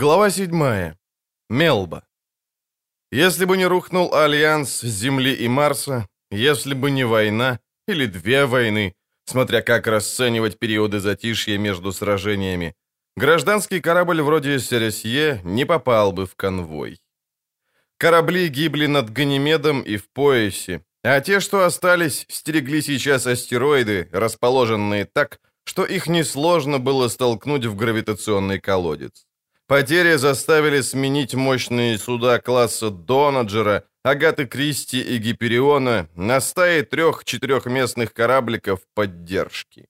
Глава 7. Мелба. Если бы не рухнул альянс Земли и Марса, если бы не война, или две войны, смотря как расценивать периоды затишья между сражениями, гражданский корабль вроде Сересье не попал бы в конвой. Корабли гибли над Ганимедом и в поясе, а те, что остались, стерегли сейчас астероиды, расположенные так, что их несложно было столкнуть в гравитационный колодец. Потери заставили сменить мощные суда класса Донаджера, Агаты Кристи и Гипериона на стаи трех-четырехместных корабликов поддержки.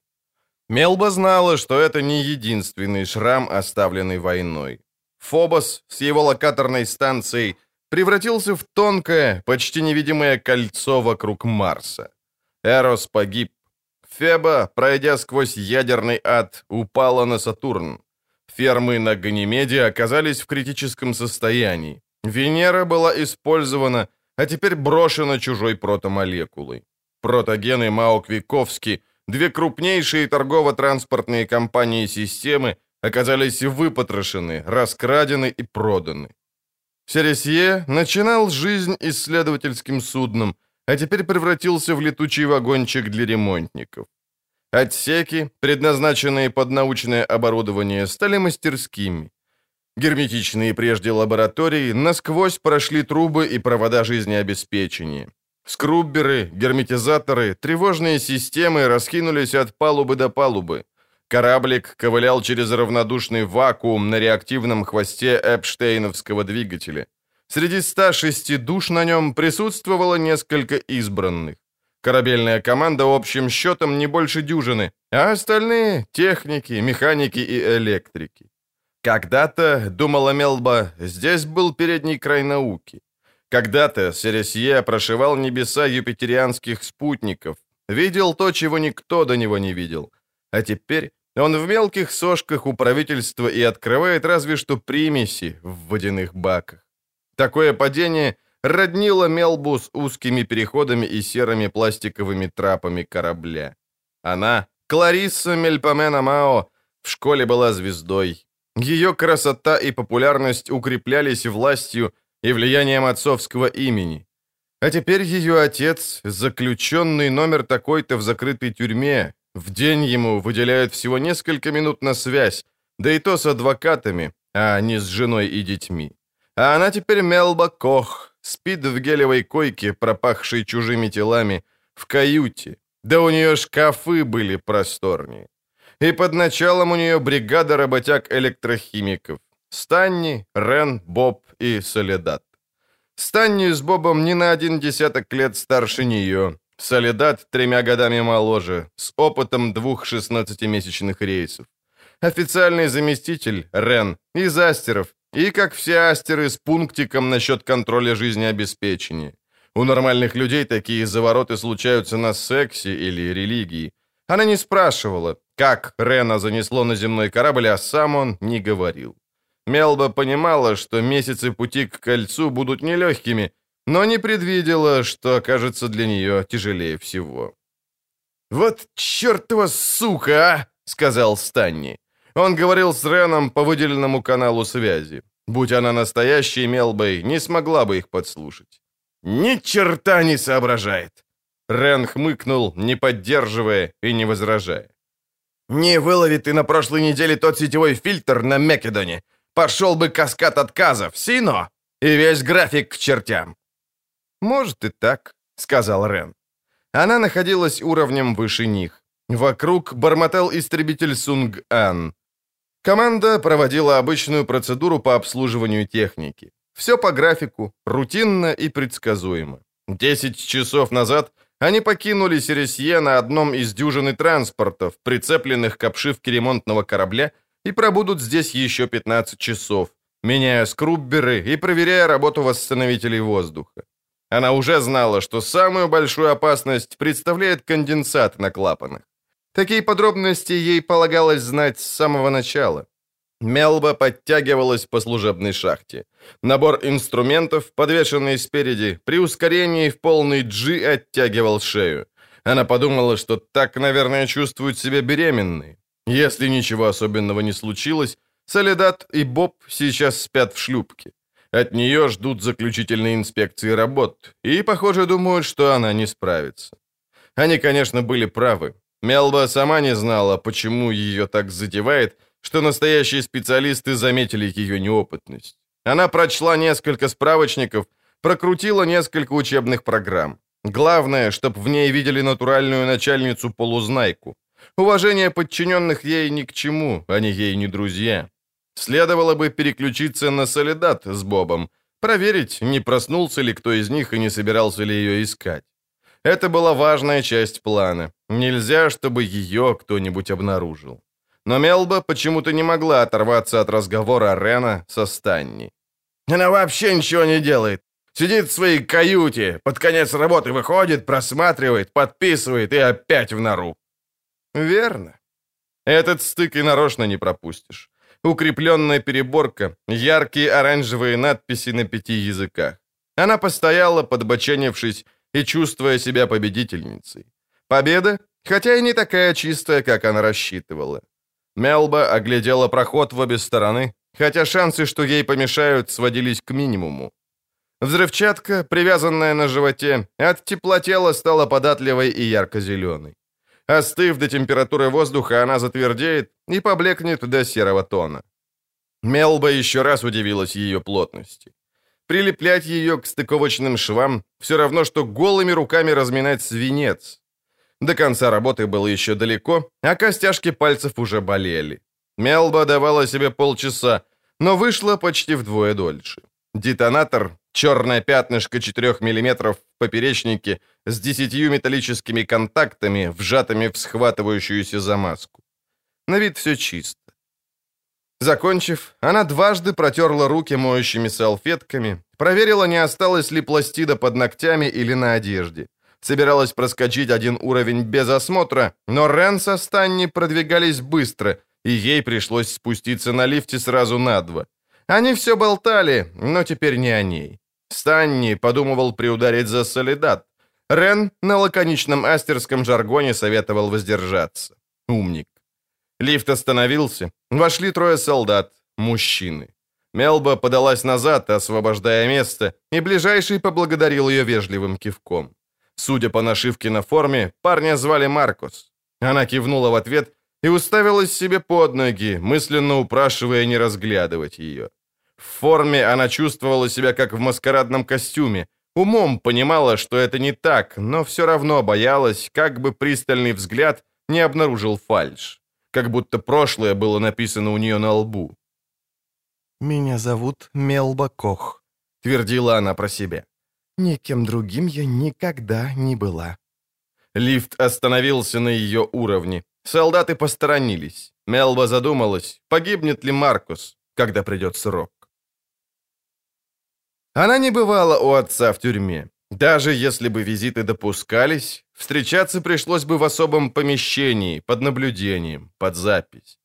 Мелба знала, что это не единственный шрам, оставленный войной. Фобос с его локаторной станцией превратился в тонкое, почти невидимое кольцо вокруг Марса. Эрос погиб. Феба, пройдя сквозь ядерный ад, упала на Сатурн. Фермы на Ганимеде оказались в критическом состоянии. Венера была использована, а теперь брошена чужой протомолекулой. Протогены Мауквиковски, две крупнейшие торгово-транспортные компании системы, оказались выпотрошены, раскрадены и проданы. Сересье начинал жизнь исследовательским судном, а теперь превратился в летучий вагончик для ремонтников. Отсеки, предназначенные под научное оборудование, стали мастерскими. Герметичные прежде лаборатории насквозь прошли трубы и провода жизнеобеспечения. Скрубберы, герметизаторы, тревожные системы раскинулись от палубы до палубы. Кораблик ковылял через равнодушный вакуум на реактивном хвосте Эпштейновского двигателя. Среди 106 душ на нем присутствовало несколько избранных. Корабельная команда общим счетом не больше дюжины, а остальные — техники, механики и электрики. Когда-то, думала Мелба, здесь был передний край науки. Когда-то Сересье прошивал небеса юпитерианских спутников, видел то, чего никто до него не видел. А теперь он в мелких сошках у правительства и открывает разве что примеси в водяных баках. Такое падение — роднила Мелбу с узкими переходами и серыми пластиковыми трапами корабля. Она, Кларисса Мельпомена Мао, в школе была звездой. Ее красота и популярность укреплялись властью и влиянием отцовского имени. А теперь ее отец, заключенный номер такой-то в закрытой тюрьме, в день ему выделяют всего несколько минут на связь, да и то с адвокатами, а не с женой и детьми. А она теперь Мелба Кох, Спит в гелевой койке, пропахшей чужими телами, в каюте. Да у нее шкафы были просторнее. И под началом у нее бригада работяг-электрохимиков. Станни, Рен, Боб и Соледат. Станни с Бобом не на один десяток лет старше нее. Соледат тремя годами моложе, с опытом двух шестнадцатимесячных рейсов. Официальный заместитель, Рен, из Астеров, и, как все астеры, с пунктиком насчет контроля жизнеобеспечения. У нормальных людей такие завороты случаются на сексе или религии. Она не спрашивала, как Рена занесло на земной корабль, а сам он не говорил. Мелба понимала, что месяцы пути к кольцу будут нелегкими, но не предвидела, что окажется для нее тяжелее всего. «Вот чертова сука, а!» — сказал Станни. Он говорил с Реном по выделенному каналу связи. Будь она настоящей Мелбой, не смогла бы их подслушать. «Ни черта не соображает!» Рен хмыкнул, не поддерживая и не возражая. «Не вылови ты на прошлой неделе тот сетевой фильтр на Мекедоне. Пошел бы каскад отказов, сино, и весь график к чертям». «Может и так», — сказал Рен. Она находилась уровнем выше них. Вокруг бормотал истребитель Сунг-Ан. Команда проводила обычную процедуру по обслуживанию техники. Все по графику, рутинно и предсказуемо. Десять часов назад они покинули Сересье на одном из дюжины транспортов, прицепленных к обшивке ремонтного корабля, и пробудут здесь еще 15 часов, меняя скрубберы и проверяя работу восстановителей воздуха. Она уже знала, что самую большую опасность представляет конденсат на клапанах. Такие подробности ей полагалось знать с самого начала. Мелба подтягивалась по служебной шахте. Набор инструментов, подвешенный спереди, при ускорении в полный G оттягивал шею. Она подумала, что так, наверное, чувствуют себя беременные. Если ничего особенного не случилось, Солидат и Боб сейчас спят в шлюпке. От нее ждут заключительной инспекции работ, и, похоже, думают, что она не справится. Они, конечно, были правы. Мелба сама не знала, почему ее так задевает, что настоящие специалисты заметили ее неопытность. Она прочла несколько справочников, прокрутила несколько учебных программ. Главное, чтобы в ней видели натуральную начальницу-полузнайку. Уважение подчиненных ей ни к чему, они ей не друзья. Следовало бы переключиться на солидат с Бобом, проверить, не проснулся ли кто из них и не собирался ли ее искать. Это была важная часть плана. Нельзя, чтобы ее кто-нибудь обнаружил. Но Мелба почему-то не могла оторваться от разговора Рена со Станни. «Она вообще ничего не делает. Сидит в своей каюте, под конец работы выходит, просматривает, подписывает и опять в нору». «Верно. Этот стык и нарочно не пропустишь укрепленная переборка, яркие оранжевые надписи на пяти языках. Она постояла, подбоченившись и чувствуя себя победительницей. Победа, хотя и не такая чистая, как она рассчитывала. Мелба оглядела проход в обе стороны, хотя шансы, что ей помешают, сводились к минимуму. Взрывчатка, привязанная на животе, от тепла тела стала податливой и ярко-зеленой. Остыв до температуры воздуха, она затвердеет и поблекнет до серого тона. Мелба еще раз удивилась ее плотности. Прилеплять ее к стыковочным швам все равно, что голыми руками разминать свинец. До конца работы было еще далеко, а костяшки пальцев уже болели. Мелба давала себе полчаса, но вышла почти вдвое дольше. Детонатор, черное пятнышко 4 мм в поперечнике с десятью металлическими контактами, вжатыми в схватывающуюся замазку. На вид все чисто. Закончив, она дважды протерла руки моющими салфетками, проверила, не осталось ли пластида под ногтями или на одежде. Собиралась проскочить один уровень без осмотра, но Рен со Станни продвигались быстро, и ей пришлось спуститься на лифте сразу на два. Они все болтали, но теперь не о ней. Станни подумывал приударить за солидат. Рен на лаконичном астерском жаргоне советовал воздержаться. Умник. Лифт остановился. Вошли трое солдат, мужчины. Мелба подалась назад, освобождая место, и ближайший поблагодарил ее вежливым кивком. Судя по нашивке на форме, парня звали Маркос. Она кивнула в ответ и уставилась себе под ноги, мысленно упрашивая не разглядывать ее. В форме она чувствовала себя как в маскарадном костюме. Умом понимала, что это не так, но все равно боялась, как бы пристальный взгляд не обнаружил фальшь. Как будто прошлое было написано у нее на лбу. «Меня зовут Мелба Кох», — твердила она про себя. «Никем другим я никогда не была». Лифт остановился на ее уровне. Солдаты посторонились. Мелба задумалась, погибнет ли Маркус, когда придет срок. Она не бывала у отца в тюрьме. Даже если бы визиты допускались, встречаться пришлось бы в особом помещении, под наблюдением, под запись.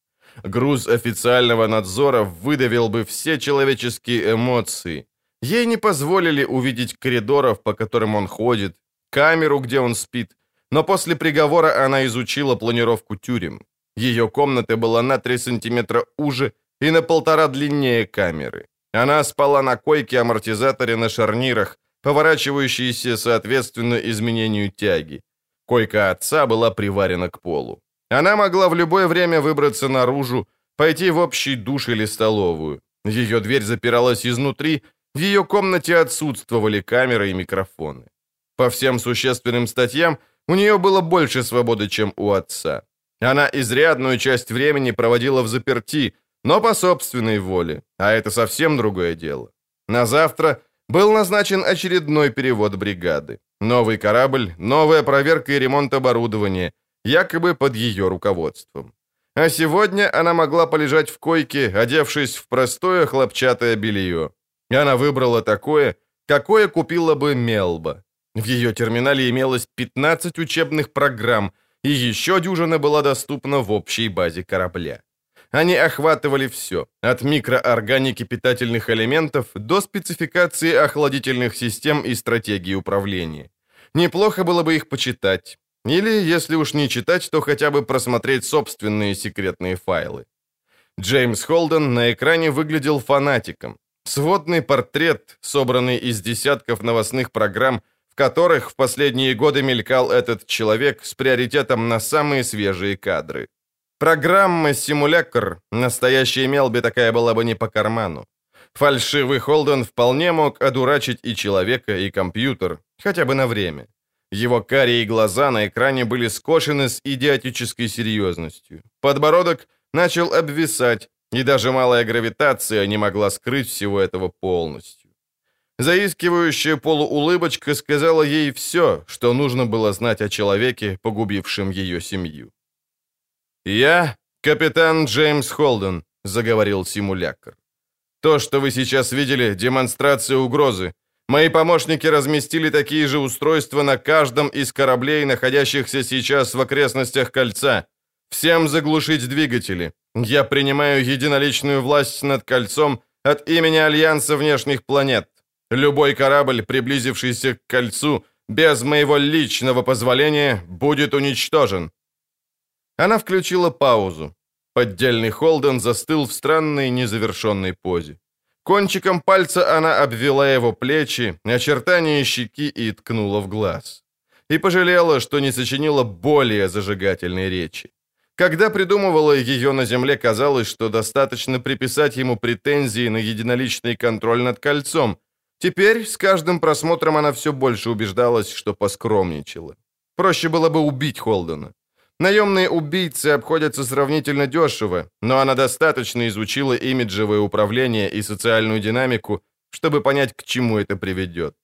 Груз официального надзора выдавил бы все человеческие эмоции. Ей не позволили увидеть коридоров, по которым он ходит, камеру, где он спит, но после приговора она изучила планировку тюрем. Ее комната была на 3 сантиметра уже и на полтора длиннее камеры. Она спала на койке-амортизаторе на шарнирах, поворачивающейся соответственно изменению тяги. Койка отца была приварена к полу. Она могла в любое время выбраться наружу, пойти в общий душ или столовую. Ее дверь запиралась изнутри, в ее комнате отсутствовали камеры и микрофоны. По всем существенным статьям у нее было больше свободы, чем у отца. Она изрядную часть времени проводила в заперти, но по собственной воле, а это совсем другое дело. На завтра был назначен очередной перевод бригады. Новый корабль, новая проверка и ремонт оборудования, якобы под ее руководством. А сегодня она могла полежать в койке, одевшись в простое хлопчатое белье. Она выбрала такое, какое купила бы Мелба. В ее терминале имелось 15 учебных программ, и еще дюжина была доступна в общей базе корабля. Они охватывали все, от микроорганики питательных элементов до спецификации охладительных систем и стратегии управления. Неплохо было бы их почитать. Или, если уж не читать, то хотя бы просмотреть собственные секретные файлы. Джеймс Холден на экране выглядел фанатиком. Сводный портрет, собранный из десятков новостных программ, в которых в последние годы мелькал этот человек с приоритетом на самые свежие кадры. Программа «Симулякр», настоящая Мелби такая была бы не по карману. Фальшивый Холден вполне мог одурачить и человека, и компьютер, хотя бы на время. Его карие глаза на экране были скошены с идиотической серьезностью. Подбородок начал обвисать, и даже малая гравитация не могла скрыть всего этого полностью. Заискивающая полуулыбочка сказала ей все, что нужно было знать о человеке, погубившем ее семью. «Я капитан Джеймс Холден», — заговорил симулятор. «То, что вы сейчас видели, демонстрация угрозы. Мои помощники разместили такие же устройства на каждом из кораблей, находящихся сейчас в окрестностях кольца. Всем заглушить двигатели. Я принимаю единоличную власть над кольцом от имени Альянса внешних планет. Любой корабль, приблизившийся к кольцу, без моего личного позволения, будет уничтожен. Она включила паузу. Поддельный Холден застыл в странной незавершенной позе. Кончиком пальца она обвела его плечи, очертания щеки и ткнула в глаз. И пожалела, что не сочинила более зажигательной речи. Когда придумывала ее на земле, казалось, что достаточно приписать ему претензии на единоличный контроль над кольцом. Теперь с каждым просмотром она все больше убеждалась, что поскромничала. Проще было бы убить Холдена. Наемные убийцы обходятся сравнительно дешево, но она достаточно изучила имиджевое управление и социальную динамику, чтобы понять, к чему это приведет.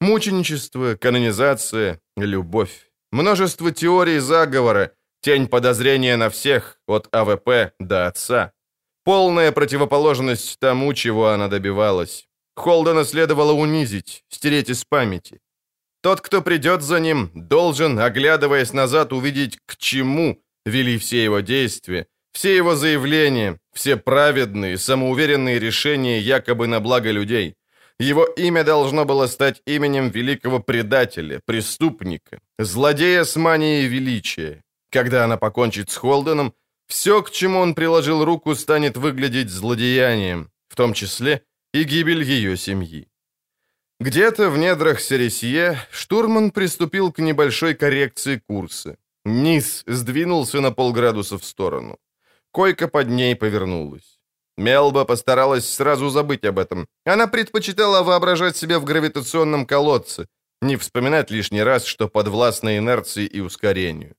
Мученичество, канонизация, любовь. Множество теорий заговора, тень подозрения на всех, от АВП до отца. Полная противоположность тому, чего она добивалась. Холдена следовало унизить, стереть из памяти. Тот, кто придет за ним, должен, оглядываясь назад, увидеть, к чему вели все его действия, все его заявления, все праведные, самоуверенные решения якобы на благо людей. Его имя должно было стать именем великого предателя, преступника, злодея с манией величия. Когда она покончит с Холденом, все, к чему он приложил руку, станет выглядеть злодеянием, в том числе и гибель ее семьи. Где-то в недрах Сересье штурман приступил к небольшой коррекции курса. Низ сдвинулся на полградуса в сторону. Койка под ней повернулась. Мелба постаралась сразу забыть об этом. Она предпочитала воображать себя в гравитационном колодце, не вспоминать лишний раз, что подвластно инерции и ускорению.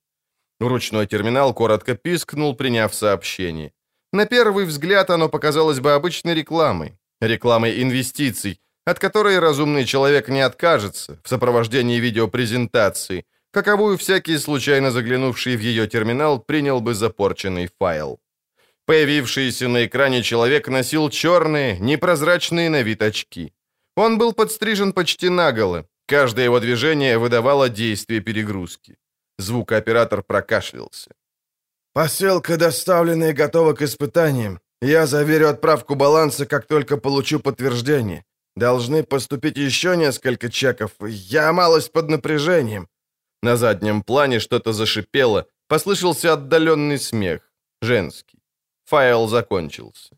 Ручной терминал коротко пискнул, приняв сообщение. На первый взгляд оно показалось бы обычной рекламой. Рекламой инвестиций – от которой разумный человек не откажется в сопровождении видеопрезентации, каковую всякий случайно заглянувший в ее терминал принял бы за порченный файл. Появившийся на экране человек носил черные, непрозрачные на вид очки. Он был подстрижен почти наголо, каждое его движение выдавало действие перегрузки. Звукооператор прокашлялся. «Посылка доставлена и готова к испытаниям. Я заверю отправку баланса, как только получу подтверждение. Должны поступить еще несколько чеков. Я малость под напряжением». На заднем плане что-то зашипело, послышался отдаленный смех. Женский. Файл закончился.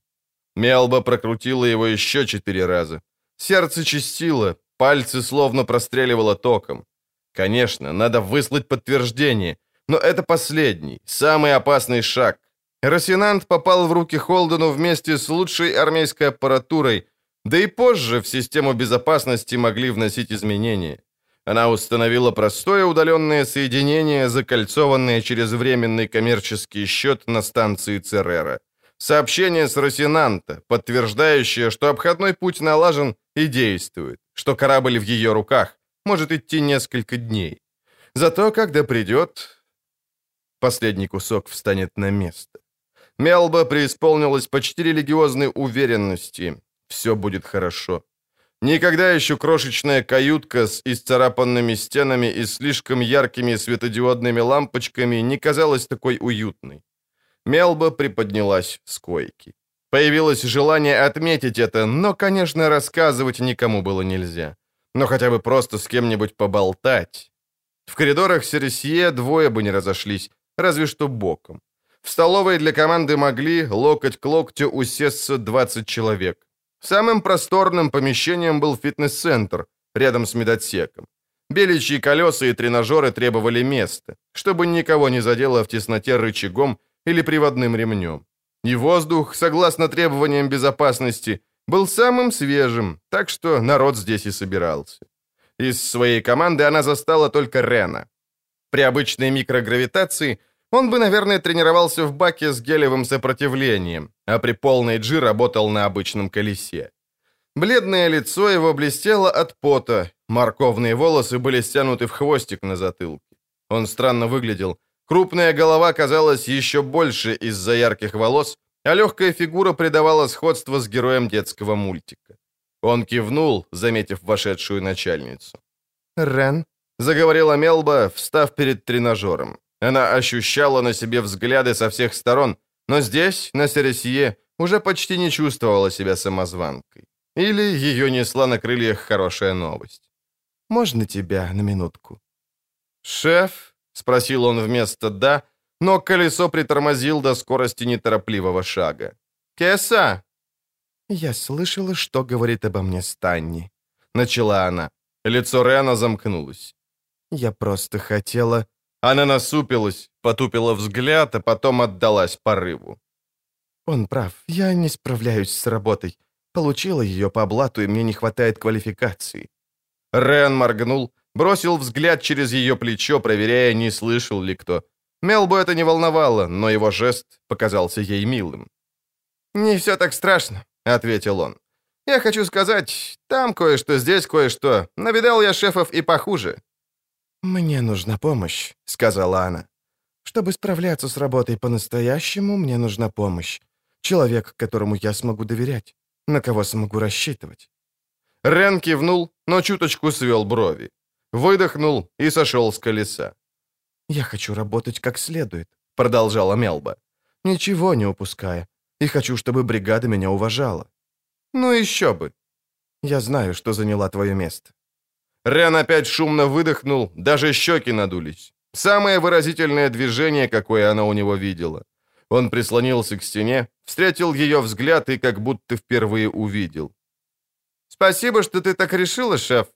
Мелба прокрутила его еще четыре раза. Сердце чистило, пальцы словно простреливало током. Конечно, надо выслать подтверждение, но это последний, самый опасный шаг. Росинант попал в руки Холдену вместе с лучшей армейской аппаратурой, да и позже в систему безопасности могли вносить изменения. Она установила простое удаленное соединение, закольцованное через временный коммерческий счет на станции Церера. Сообщение с Росинанта, подтверждающее, что обходной путь налажен и действует, что корабль в ее руках может идти несколько дней. Зато, когда придет... Последний кусок встанет на место. Мелба преисполнилась почти религиозной уверенности, все будет хорошо. Никогда еще крошечная каютка с исцарапанными стенами и слишком яркими светодиодными лампочками не казалась такой уютной. Мелба приподнялась с койки. Появилось желание отметить это, но, конечно, рассказывать никому было нельзя. Но хотя бы просто с кем-нибудь поболтать. В коридорах Сересье двое бы не разошлись, разве что боком. В столовой для команды могли локоть к локтю усесться 20 человек. Самым просторным помещением был фитнес-центр, рядом с медотсеком. Беличьи колеса и тренажеры требовали места, чтобы никого не задело в тесноте рычагом или приводным ремнем. И воздух, согласно требованиям безопасности, был самым свежим, так что народ здесь и собирался. Из своей команды она застала только Рена. При обычной микрогравитации он бы, наверное, тренировался в баке с гелевым сопротивлением, а при полной G работал на обычном колесе. Бледное лицо его блестело от пота, морковные волосы были стянуты в хвостик на затылке. Он странно выглядел. Крупная голова казалась еще больше из-за ярких волос, а легкая фигура придавала сходство с героем детского мультика. Он кивнул, заметив вошедшую начальницу. «Рен?» — заговорила Мелба, встав перед тренажером. Она ощущала на себе взгляды со всех сторон, но здесь, на Сересье, уже почти не чувствовала себя самозванкой. Или ее несла на крыльях хорошая новость. «Можно тебя на минутку?» «Шеф?» — спросил он вместо «да», но колесо притормозил до скорости неторопливого шага. «Кеса!» «Я слышала, что говорит обо мне Станни», — начала она. Лицо Рена замкнулось. «Я просто хотела...» Она насупилась, потупила взгляд, а потом отдалась порыву. «Он прав, я не справляюсь с работой. Получила ее по блату, и мне не хватает квалификации». Рен моргнул, бросил взгляд через ее плечо, проверяя, не слышал ли кто. Мелбу это не волновало, но его жест показался ей милым. «Не все так страшно», — ответил он. «Я хочу сказать, там кое-что, здесь кое-что. Навидал я шефов и похуже». «Мне нужна помощь», — сказала она. «Чтобы справляться с работой по-настоящему, мне нужна помощь. Человек, которому я смогу доверять, на кого смогу рассчитывать». Рен кивнул, но чуточку свел брови. Выдохнул и сошел с колеса. «Я хочу работать как следует», — продолжала Мелба. «Ничего не упуская. И хочу, чтобы бригада меня уважала». «Ну еще бы». «Я знаю, что заняла твое место». Рен опять шумно выдохнул, даже щеки надулись. Самое выразительное движение, какое она у него видела. Он прислонился к стене, встретил ее взгляд и как будто впервые увидел. «Спасибо, что ты так решила, шеф,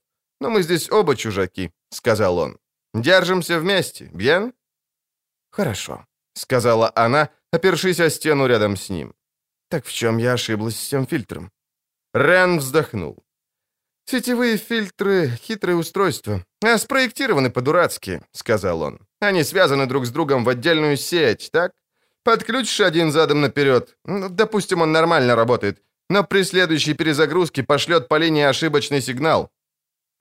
но мы здесь оба чужаки», — сказал он. Держимся вместе, бьен?» «Хорошо», — сказала она, опершись о стену рядом с ним. «Так в чем я ошиблась с тем фильтром?» Рен вздохнул. «Сетевые фильтры — хитрое устройство, а спроектированы по-дурацки», — сказал он. «Они связаны друг с другом в отдельную сеть, так? Подключишь один задом наперед. Ну, допустим, он нормально работает, но при следующей перезагрузке пошлет по линии ошибочный сигнал.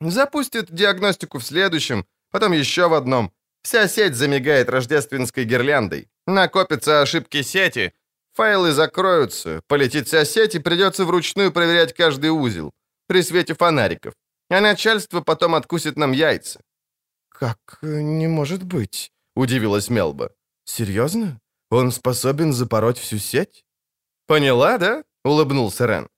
Запустит диагностику в следующем, потом еще в одном. Вся сеть замигает рождественской гирляндой. Накопятся ошибки сети, файлы закроются, полетит вся сеть и придется вручную проверять каждый узел при свете фонариков. А начальство потом откусит нам яйца. «Как не может быть?» — удивилась Мелба. «Серьезно? Он способен запороть всю сеть?» «Поняла, да?» — улыбнулся Рен.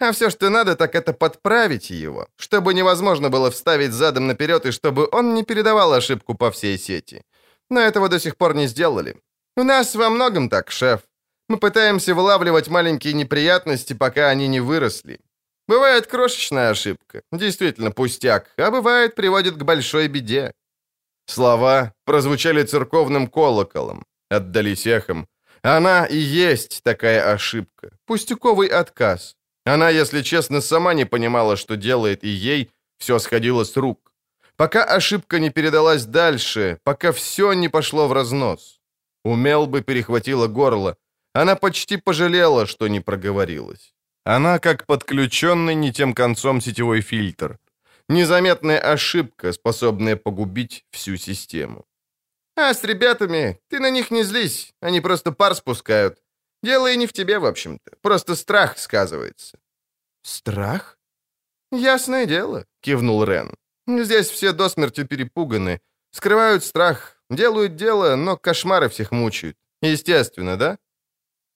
А все, что надо, так это подправить его, чтобы невозможно было вставить задом наперед и чтобы он не передавал ошибку по всей сети. Но этого до сих пор не сделали. У нас во многом так, шеф. Мы пытаемся вылавливать маленькие неприятности, пока они не выросли. Бывает крошечная ошибка, действительно пустяк, а бывает приводит к большой беде. Слова прозвучали церковным колоколом, отдались эхом. Она и есть такая ошибка, пустяковый отказ, она, если честно, сама не понимала, что делает, и ей все сходило с рук. Пока ошибка не передалась дальше, пока все не пошло в разнос. Умел бы перехватила горло. Она почти пожалела, что не проговорилась. Она как подключенный не тем концом сетевой фильтр. Незаметная ошибка, способная погубить всю систему. «А с ребятами ты на них не злись, они просто пар спускают. Дело и не в тебе, в общем-то. Просто страх сказывается». «Страх?» «Ясное дело», — кивнул Рен. «Здесь все до смерти перепуганы. Скрывают страх, делают дело, но кошмары всех мучают. Естественно, да?»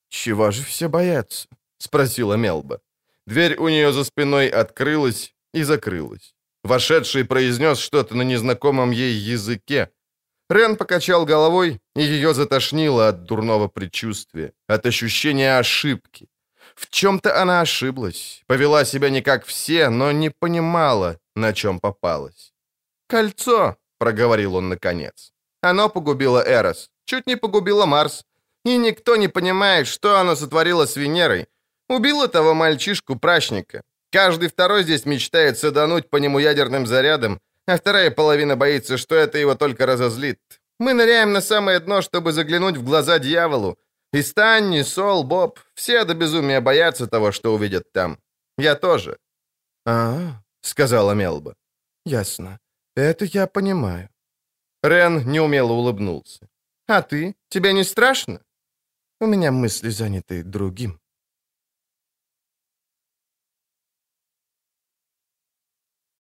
«Чего же все боятся?» — спросила Мелба. Дверь у нее за спиной открылась и закрылась. Вошедший произнес что-то на незнакомом ей языке. Рен покачал головой, и ее затошнило от дурного предчувствия, от ощущения ошибки. В чем-то она ошиблась, повела себя не как все, но не понимала, на чем попалась. «Кольцо», — проговорил он наконец. «Оно погубило Эрос, чуть не погубило Марс. И никто не понимает, что оно сотворило с Венерой. Убило того мальчишку-прачника. Каждый второй здесь мечтает садануть по нему ядерным зарядом, а вторая половина боится, что это его только разозлит. Мы ныряем на самое дно, чтобы заглянуть в глаза дьяволу. И Станни, Сол, Боб, все до безумия боятся того, что увидят там. Я тоже. «А, — сказала Мелба. Ясно. Это я понимаю». Рен неумело улыбнулся. «А ты? Тебе не страшно?» «У меня мысли заняты другим».